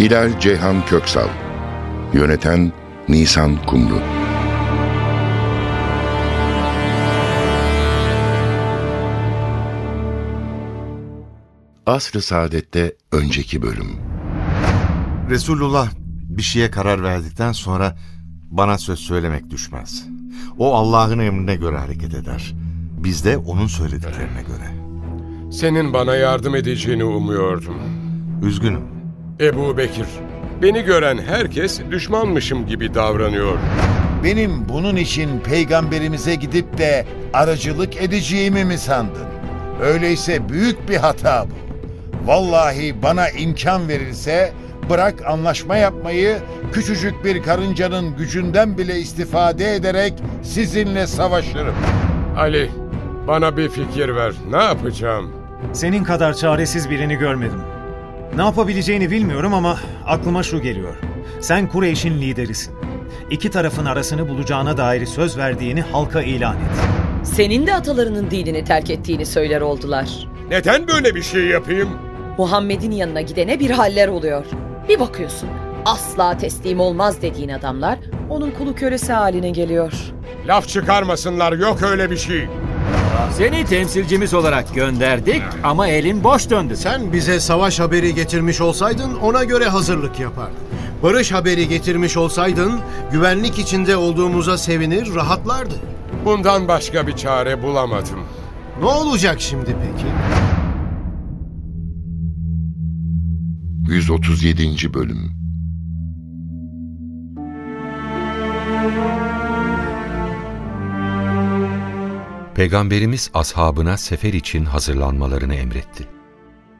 Hilal Ceyhan Köksal Yöneten Nisan Kumru Asr-ı Saadet'te önceki bölüm Resulullah bir şeye karar verdikten sonra bana söz söylemek düşmez. O Allah'ın emrine göre hareket eder. Biz de onun söylediklerine göre. Senin bana yardım edeceğini umuyordum. Üzgünüm. Ebu Bekir, beni gören herkes düşmanmışım gibi davranıyor. Benim bunun için peygamberimize gidip de aracılık edeceğimi mi sandın? Öyleyse büyük bir hata bu. Vallahi bana imkan verirse bırak anlaşma yapmayı küçücük bir karıncanın gücünden bile istifade ederek sizinle savaşırım. Ali, bana bir fikir ver. Ne yapacağım? Senin kadar çaresiz birini görmedim. Ne yapabileceğini bilmiyorum ama aklıma şu geliyor. Sen Kureyş'in liderisin. İki tarafın arasını bulacağına dair söz verdiğini halka ilan et. Senin de atalarının dinini terk ettiğini söyler oldular. Neden böyle bir şey yapayım? Muhammed'in yanına gidene bir haller oluyor. Bir bakıyorsun asla teslim olmaz dediğin adamlar onun kulu kölesi haline geliyor. Laf çıkarmasınlar, yok öyle bir şey. Seni temsilcimiz olarak gönderdik ama elin boş döndü. Sen bize savaş haberi getirmiş olsaydın ona göre hazırlık yapardın. Barış haberi getirmiş olsaydın güvenlik içinde olduğumuza sevinir, rahatlardı. Bundan başka bir çare bulamadım. Ne olacak şimdi peki? 137. Bölüm Peygamberimiz ashabına sefer için hazırlanmalarını emretti.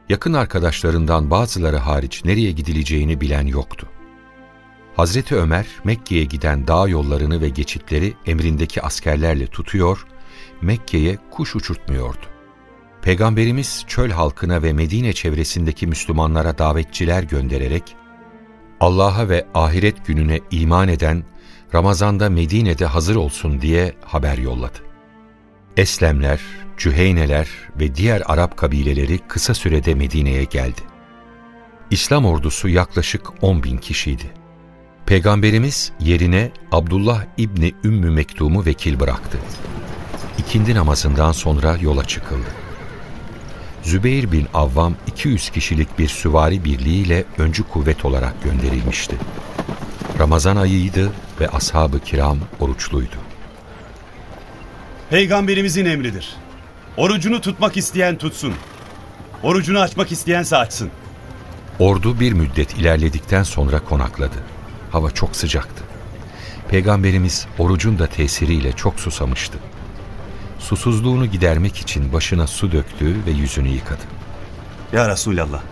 Yakın arkadaşlarından bazıları hariç nereye gidileceğini bilen yoktu. Hazreti Ömer Mekke'ye giden dağ yollarını ve geçitleri emrindeki askerlerle tutuyor, Mekke'ye kuş uçurtmuyordu. Peygamberimiz çöl halkına ve Medine çevresindeki Müslümanlara davetçiler göndererek Allah'a ve ahiret gününe iman eden Ramazan'da Medine'de hazır olsun diye haber yolladı. Eslemler, Cüheyneler ve diğer Arap kabileleri kısa sürede Medine'ye geldi. İslam ordusu yaklaşık 10 bin kişiydi. Peygamberimiz yerine Abdullah İbni Ümmü Mektum'u vekil bıraktı. İkindi namazından sonra yola çıkıldı. Zübeyir bin Avvam 200 kişilik bir süvari birliğiyle öncü kuvvet olarak gönderilmişti. Ramazan ayıydı ve ashab-ı kiram oruçluydu. Peygamberimizin emridir. Orucunu tutmak isteyen tutsun. Orucunu açmak isteyense açsın. Ordu bir müddet ilerledikten sonra konakladı. Hava çok sıcaktı. Peygamberimiz orucun da tesiriyle çok susamıştı. Susuzluğunu gidermek için başına su döktü ve yüzünü yıkadı. Ya Resulallah,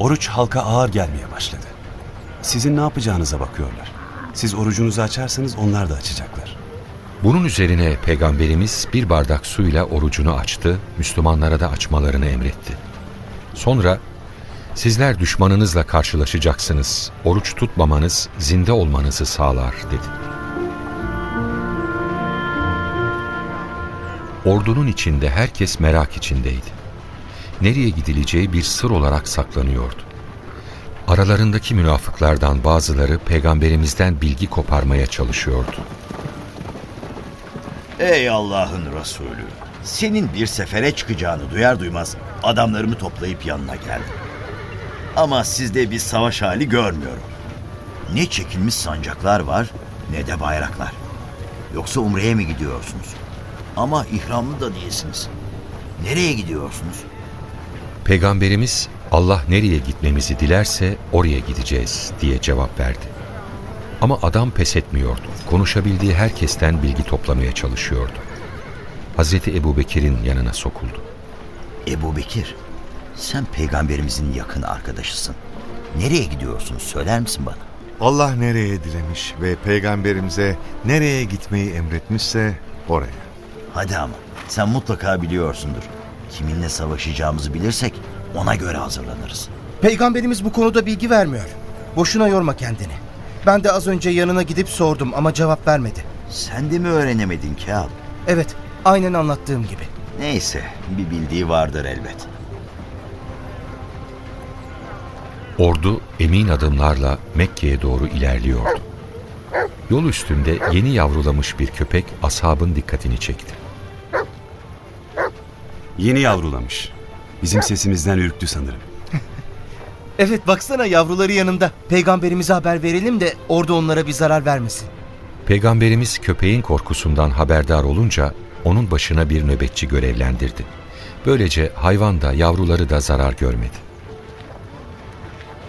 oruç halka ağır gelmeye başladı. Sizin ne yapacağınıza bakıyorlar. Siz orucunuzu açarsanız onlar da açacaklar. Bunun üzerine Peygamberimiz bir bardak suyla orucunu açtı, Müslümanlara da açmalarını emretti. Sonra, sizler düşmanınızla karşılaşacaksınız, oruç tutmamanız zinde olmanızı sağlar dedi. Ordunun içinde herkes merak içindeydi. Nereye gidileceği bir sır olarak saklanıyordu. Aralarındaki münafıklardan bazıları peygamberimizden bilgi koparmaya çalışıyordu. Ey Allah'ın Resulü! Senin bir sefere çıkacağını duyar duymaz adamlarımı toplayıp yanına geldim. Ama sizde bir savaş hali görmüyorum. Ne çekilmiş sancaklar var ne de bayraklar. Yoksa Umre'ye mi gidiyorsunuz? Ama ihramlı da değilsiniz. Nereye gidiyorsunuz? Peygamberimiz Allah nereye gitmemizi dilerse oraya gideceğiz diye cevap verdi. Ama adam pes etmiyordu. Konuşabildiği herkesten bilgi toplamaya çalışıyordu. Hazreti Ebu Bekir'in yanına sokuldu. Ebu Bekir, sen peygamberimizin yakın arkadaşısın. Nereye gidiyorsunuz söyler misin bana? Allah nereye dilemiş ve peygamberimize nereye gitmeyi emretmişse oraya. Hadi ama sen mutlaka biliyorsundur. Kiminle savaşacağımızı bilirsek ona göre hazırlanırız. Peygamberimiz bu konuda bilgi vermiyor. Boşuna yorma kendini. Ben de az önce yanına gidip sordum ama cevap vermedi. Sen de mi öğrenemedin Kâb? Evet, aynen anlattığım gibi. Neyse bir bildiği vardır elbet. Ordu emin adımlarla Mekke'ye doğru ilerliyordu. Yol üstünde yeni yavrulamış bir köpek ashabın dikkatini çekti. Yeni yavrulamış. Bizim sesimizden ürktü sanırım. Evet baksana yavruları yanında. Peygamberimize haber verelim de orada onlara bir zarar vermesin. Peygamberimiz köpeğin korkusundan haberdar olunca onun başına bir nöbetçi görevlendirdi. Böylece hayvan da yavruları da zarar görmedi.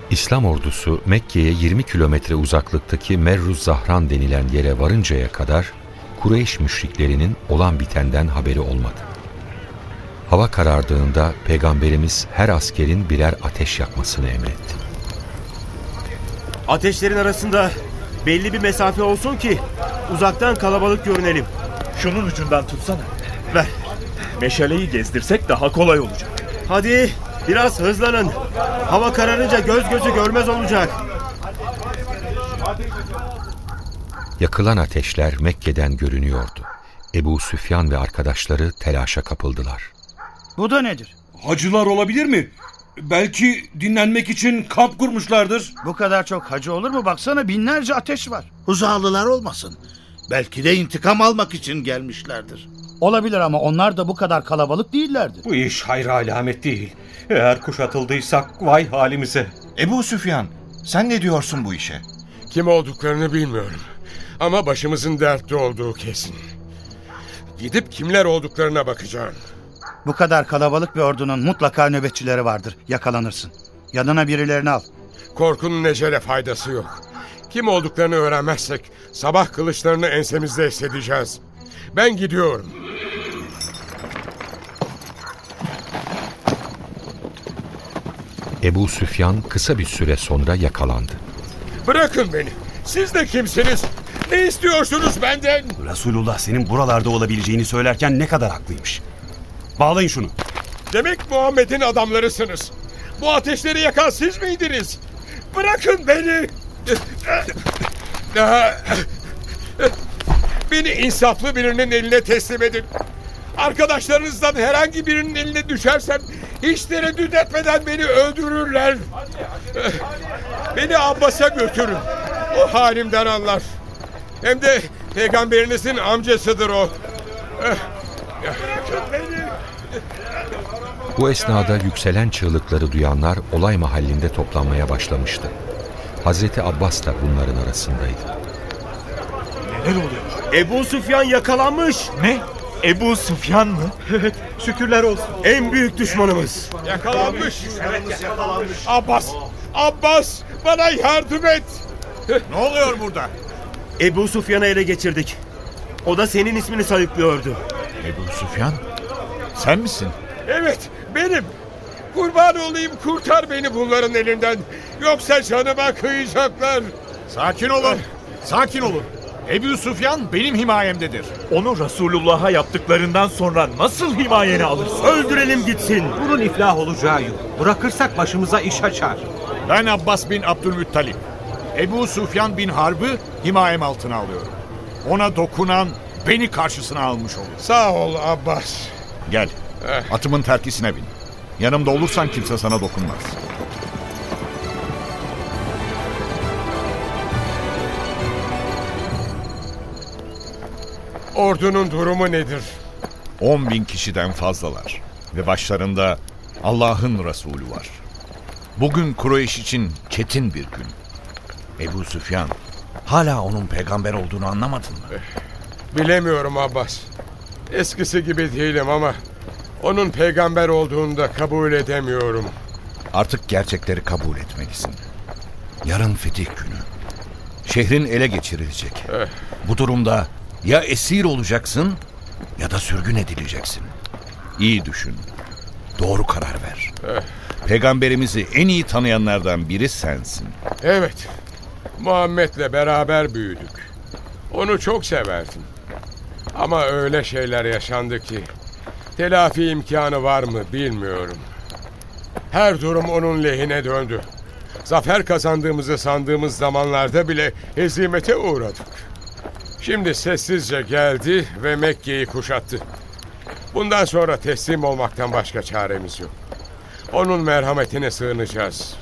İslam ordusu Mekke'ye 20 kilometre uzaklıktaki Merruz Zahran denilen yere varıncaya kadar Kureyş müşriklerinin olan bitenden haberi olmadı. Hava karardığında Peygamberimiz her askerin birer ateş yakmasını emretti. Ateşlerin arasında belli bir mesafe olsun ki uzaktan kalabalık görünelim. Şunun ucundan tutsana. Ver. Meşaleyi gezdirsek daha kolay olacak. Hadi biraz hızlanın. Hava kararınca göz gözü görmez olacak. Yakılan ateşler Mekke'den görünüyordu. Ebu Süfyan ve arkadaşları telaşa kapıldılar. Bu da nedir? Hacılar olabilir mi? Belki dinlenmek için kamp kurmuşlardır. Bu kadar çok hacı olur mu? Baksana binlerce ateş var. Uzağlılar olmasın. Belki de intikam almak için gelmişlerdir. Olabilir ama onlar da bu kadar kalabalık değillerdi. Bu iş hayra alamet değil. Eğer kuşatıldıysak vay halimize. Ebu Süfyan, sen ne diyorsun bu işe? Kim olduklarını bilmiyorum. Ama başımızın dertte olduğu kesin. Gidip kimler olduklarına bakacağım. Bu kadar kalabalık bir ordunun mutlaka nöbetçileri vardır. Yakalanırsın. Yanına birilerini al. Korkunun ecele faydası yok. Kim olduklarını öğrenmezsek sabah kılıçlarını ensemizde hissedeceğiz. Ben gidiyorum. Ebu Süfyan kısa bir süre sonra yakalandı. Bırakın beni. Siz de kimsiniz? Ne istiyorsunuz benden? Resulullah senin buralarda olabileceğini söylerken ne kadar haklıymış. Bağlayın şunu. Demek Muhammed'in adamlarısınız. Bu ateşleri yakan siz miydiniz? Bırakın beni. Beni insaflı birinin eline teslim edin. Arkadaşlarınızdan herhangi birinin eline düşersem hiç tereddüt etmeden beni öldürürler. Beni Abbas'a götürün. O halimden anlar. Hem de peygamberinizin amcasıdır o. Bu esnada yükselen çığlıkları duyanlar olay mahallinde toplanmaya başlamıştı. Hazreti Abbas da bunların arasındaydı. Neler oluyor? Ebu Süfyan yakalanmış. Ne? Ebu Süfyan mı? Evet, şükürler olsun. En büyük düşmanımız. Yakalanmış. Evet, yakalanmış. Abbas, Abbas bana yardım et. Ne oluyor burada? Ebu Süfyan'ı ele geçirdik. O da senin ismini sayıklıyordu. Ebu Süfyan? Sen misin? Evet, benim. Kurban olayım kurtar beni bunların elinden. Yoksa canıma kıyacaklar. Sakin olun. Sakin olun. Ebu Süfyan benim himayemdedir. Onu Resulullah'a yaptıklarından sonra nasıl himayeni alırsın? Öldürelim gitsin. Bunun iflah olacağı yok. Bırakırsak başımıza iş açar. Ben Abbas bin Abdülmuttalip. Ebu Süfyan bin Harb'ı himayem altına alıyorum. Ona dokunan beni karşısına almış olur. Sağ ol Abbas. Gel. Atımın terkisine bin. Yanımda olursan kimse sana dokunmaz. Ordunun durumu nedir? 10 bin kişiden fazlalar. Ve başlarında Allah'ın Resulü var. Bugün Kureyş için çetin bir gün. Ebu Süfyan, hala onun peygamber olduğunu anlamadın mı? Bilemiyorum Abbas. Eskisi gibi değilim ama onun peygamber olduğunu da kabul edemiyorum. Artık gerçekleri kabul etmelisin. Yarın fetih günü. Şehrin ele geçirilecek. Eh. Bu durumda ya esir olacaksın ya da sürgün edileceksin. İyi düşün. Doğru karar ver. Eh, Peygamberimizi en iyi tanıyanlardan biri sensin. Evet. Muhammed'le beraber büyüdük. Onu çok severdim. Ama öyle şeyler yaşandı ki telafi imkanı var mı bilmiyorum. Her durum onun lehine döndü. Zafer kazandığımızı sandığımız zamanlarda bile hezimete uğradık. Şimdi sessizce geldi ve Mekke'yi kuşattı. Bundan sonra teslim olmaktan başka çaremiz yok. Onun merhametine sığınacağız.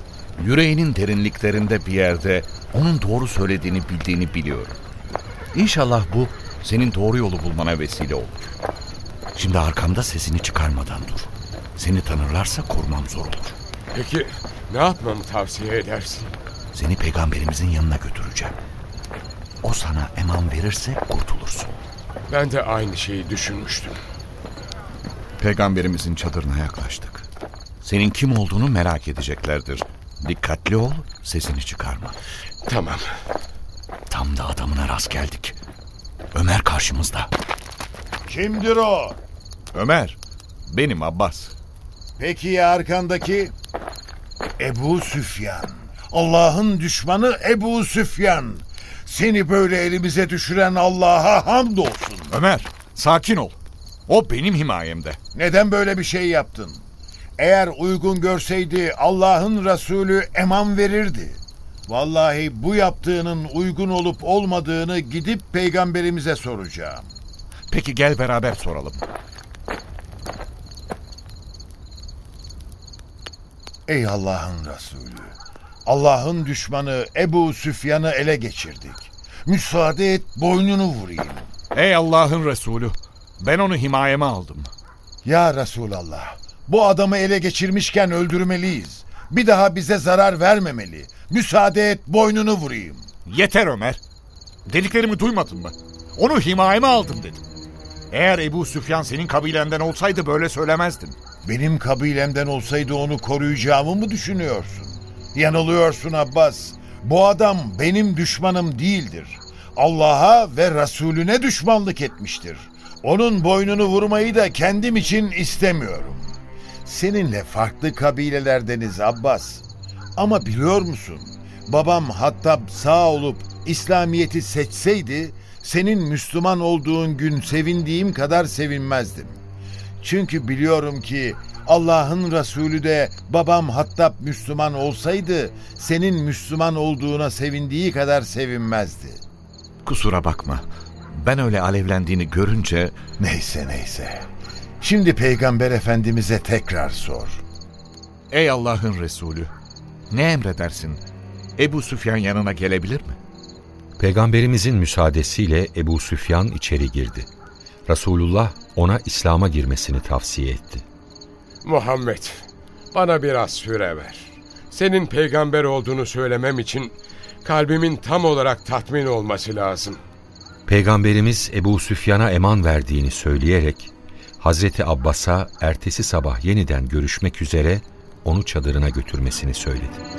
Yüreğinin derinliklerinde bir yerde onun doğru söylediğini bildiğini biliyorum. İnşallah bu senin doğru yolu bulmana vesile olur. Şimdi arkamda sesini çıkarmadan dur. Seni tanırlarsa korumam zor olur. Peki ne yapmamı tavsiye edersin? Seni peygamberimizin yanına götüreceğim. O sana eman verirse kurtulursun. Ben de aynı şeyi düşünmüştüm. Peygamberimizin çadırına yaklaştık. Senin kim olduğunu merak edeceklerdir. Dikkatli ol, sesini çıkarma. Tamam. Tam da adamına rast geldik. Ömer karşımızda. Kimdir o? Ömer, benim Abbas. Peki ya arkandaki? Ebu Süfyan. Allah'ın düşmanı Ebu Süfyan. Seni böyle elimize düşüren Allah'a hamdolsun. Ömer, sakin ol. O benim himayemde. Neden böyle bir şey yaptın? Eğer uygun görseydi Allah'ın Resulü eman verirdi. Vallahi bu yaptığının uygun olup olmadığını gidip peygamberimize soracağım. Peki gel beraber soralım. Ey Allah'ın Resulü! Allah'ın düşmanı Ebu Süfyan'ı ele geçirdik. Müsaade et boynunu vurayım. Ey Allah'ın Resulü! Ben onu himayeme aldım. Ya Resulallah! Bu adamı ele geçirmişken öldürmeliyiz. Bir daha bize zarar vermemeli. Müsaade et boynunu vurayım. Yeter Ömer. Dediklerimi duymadın mı? Onu himayeme aldım dedim. Eğer Ebu Süfyan senin kabilenden olsaydı böyle söylemezdin. Benim kabilemden olsaydı onu koruyacağımı mı düşünüyorsun? Yanılıyorsun Abbas. Bu adam benim düşmanım değildir. Allah'a ve Resulüne düşmanlık etmiştir. Onun boynunu vurmayı da kendim için istemiyorum. Seninle farklı kabilelerdeniz Abbas. Ama biliyor musun? Babam Hattab sağ olup İslamiyet'i seçseydi senin Müslüman olduğun gün sevindiğim kadar sevinmezdim. Çünkü biliyorum ki Allah'ın Resulü de babam Hattab Müslüman olsaydı senin Müslüman olduğuna sevindiği kadar sevinmezdi. Kusura bakma. Ben öyle alevlendiğini görünce... Neyse neyse. Şimdi Peygamber Efendimiz'e tekrar sor. Ey Allah'ın Resulü! Ne emredersin? Ebu Süfyan yanına gelebilir mi? Peygamberimizin müsaadesiyle Ebu Süfyan içeri girdi. Resulullah ona İslam'a girmesini tavsiye etti. Muhammed, bana biraz süre ver. Senin peygamber olduğunu söylemem için kalbimin tam olarak tatmin olması lazım. Peygamberimiz Ebu Süfyan'a eman verdiğini söyleyerek Hazreti Abbas'a ertesi sabah yeniden görüşmek üzere onu çadırına götürmesini söyledi.